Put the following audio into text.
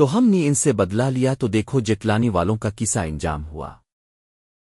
تو ہم نے ان سے بدلا لیا تو دیکھو جتلانی والوں کا کیسا انجام ہوا۔